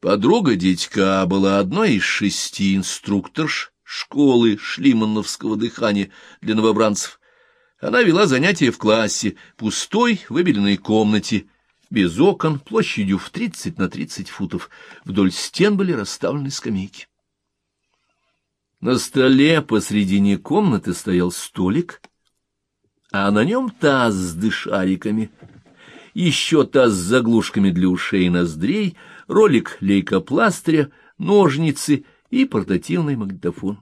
Подруга дядька была одной из шести инструкторш школы шлимановского дыхания для новобранцев. Она вела занятия в классе, пустой, выбеленной комнате, без окон, площадью в тридцать на тридцать футов. Вдоль стен были расставлены скамейки. На столе посредине комнаты стоял столик, а на нем таз с дышариками, еще таз с заглушками для ушей и ноздрей, ролик лейкопластыря, ножницы и портативный магнитофон.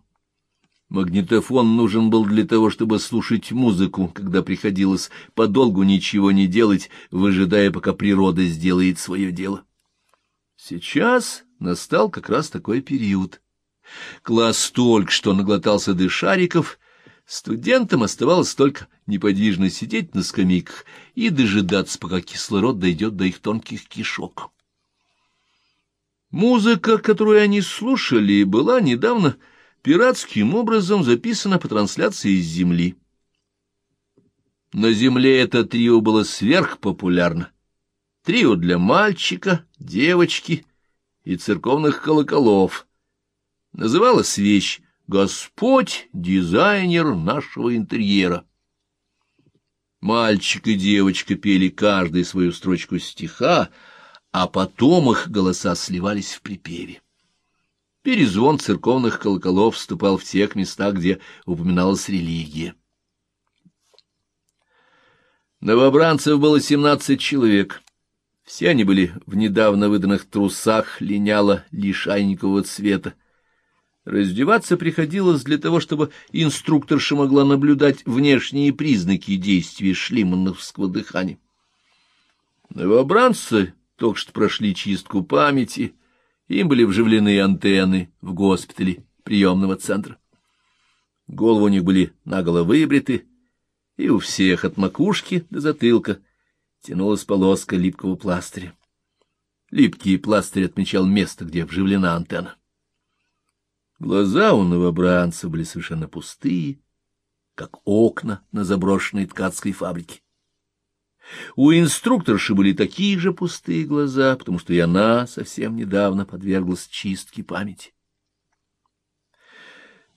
Магнитофон нужен был для того, чтобы слушать музыку, когда приходилось подолгу ничего не делать, выжидая, пока природа сделает свое дело. Сейчас настал как раз такой период. Класс только что наглотался дышариков, студентам оставалось только неподвижно сидеть на скамейках и дожидаться, пока кислород дойдет до их тонких кишок. Музыка, которую они слушали, была недавно пиратским образом записано по трансляции из Земли. На Земле это трио было сверхпопулярно. Трио для мальчика, девочки и церковных колоколов. Называлась вещь «Господь — дизайнер нашего интерьера». Мальчик и девочка пели каждый свою строчку стиха, а потом их голоса сливались в припеве. Перезвон церковных колоколов вступал в тех местах, где упоминалась религия. Новобранцев было семнадцать человек. Все они были в недавно выданных трусах линяло лишайникового цвета. Раздеваться приходилось для того, чтобы инструкторша могла наблюдать внешние признаки действия шлимановского дыхания. Новобранцы только что прошли чистку памяти — им были вживлены антенны в госпитале приемного центра. Головы у них были наголо выбриты, и у всех от макушки до затылка тянулась полоска липкого пластыря. Липкий пластырь отмечал место, где вживлена антенна. Глаза у новобранца были совершенно пустые, как окна на заброшенной ткацкой фабрике. У инструкторши были такие же пустые глаза, потому что и она совсем недавно подверглась чистке памяти.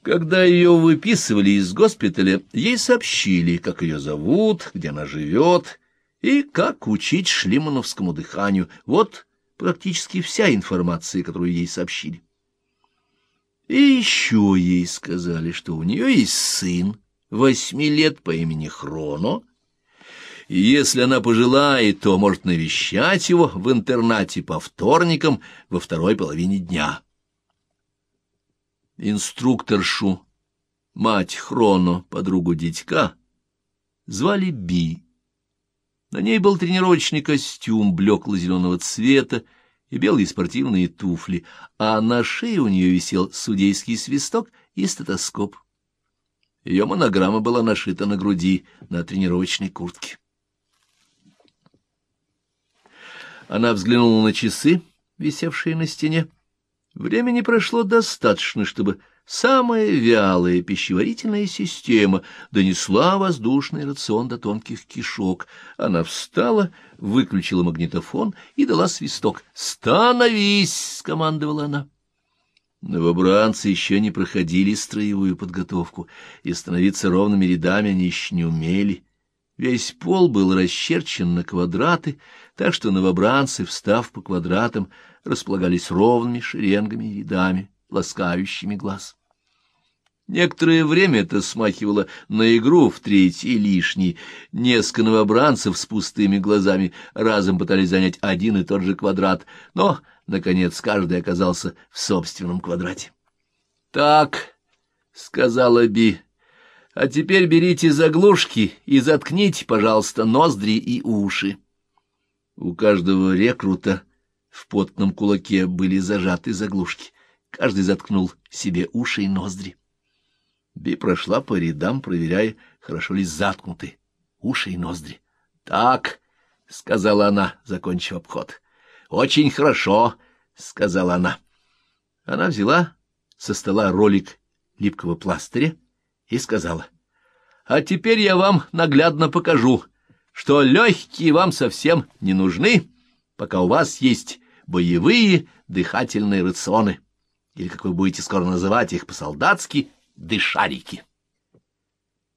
Когда ее выписывали из госпиталя, ей сообщили, как ее зовут, где она живет и как учить шлимановскому дыханию. Вот практически вся информация, которую ей сообщили. И еще ей сказали, что у нее есть сын, восьми лет по имени Хроно, и если она пожелает, то может навещать его в интернате по вторникам во второй половине дня. Инструкторшу, мать Хроно, подругу дитька, звали Би. На ней был тренировочный костюм блекло-зеленого цвета и белые спортивные туфли, а на шее у нее висел судейский свисток и стетоскоп. Ее монограмма была нашита на груди на тренировочной куртке. Она взглянула на часы, висевшие на стене. Времени прошло достаточно, чтобы самая вялая пищеварительная система донесла воздушный рацион до тонких кишок. Она встала, выключила магнитофон и дала свисток. «Становись!» — скомандовала она. Новобранцы еще не проходили строевую подготовку, и становиться ровными рядами они еще не умели. Весь пол был расчерчен на квадраты, так что новобранцы, встав по квадратам, располагались ровными шеренгами и рядами, ласкающими глаз. Некоторое время это смахивало на игру в третий лишний. Несколько новобранцев с пустыми глазами разом пытались занять один и тот же квадрат, но, наконец, каждый оказался в собственном квадрате. — Так, — сказала Би, — а теперь берите заглушки и заткните, пожалуйста, ноздри и уши. У каждого рекрута в потном кулаке были зажаты заглушки. Каждый заткнул себе уши и ноздри. Би прошла по рядам, проверяя, хорошо ли заткнуты уши и ноздри. — Так, — сказала она, закончив обход. — Очень хорошо, — сказала она. Она взяла со стола ролик липкого пластыря и сказала. — А теперь я вам наглядно покажу, что легкие вам совсем не нужны, пока у вас есть боевые дыхательные рационы, или, как вы будете скоро называть их по-солдатски, дышарики.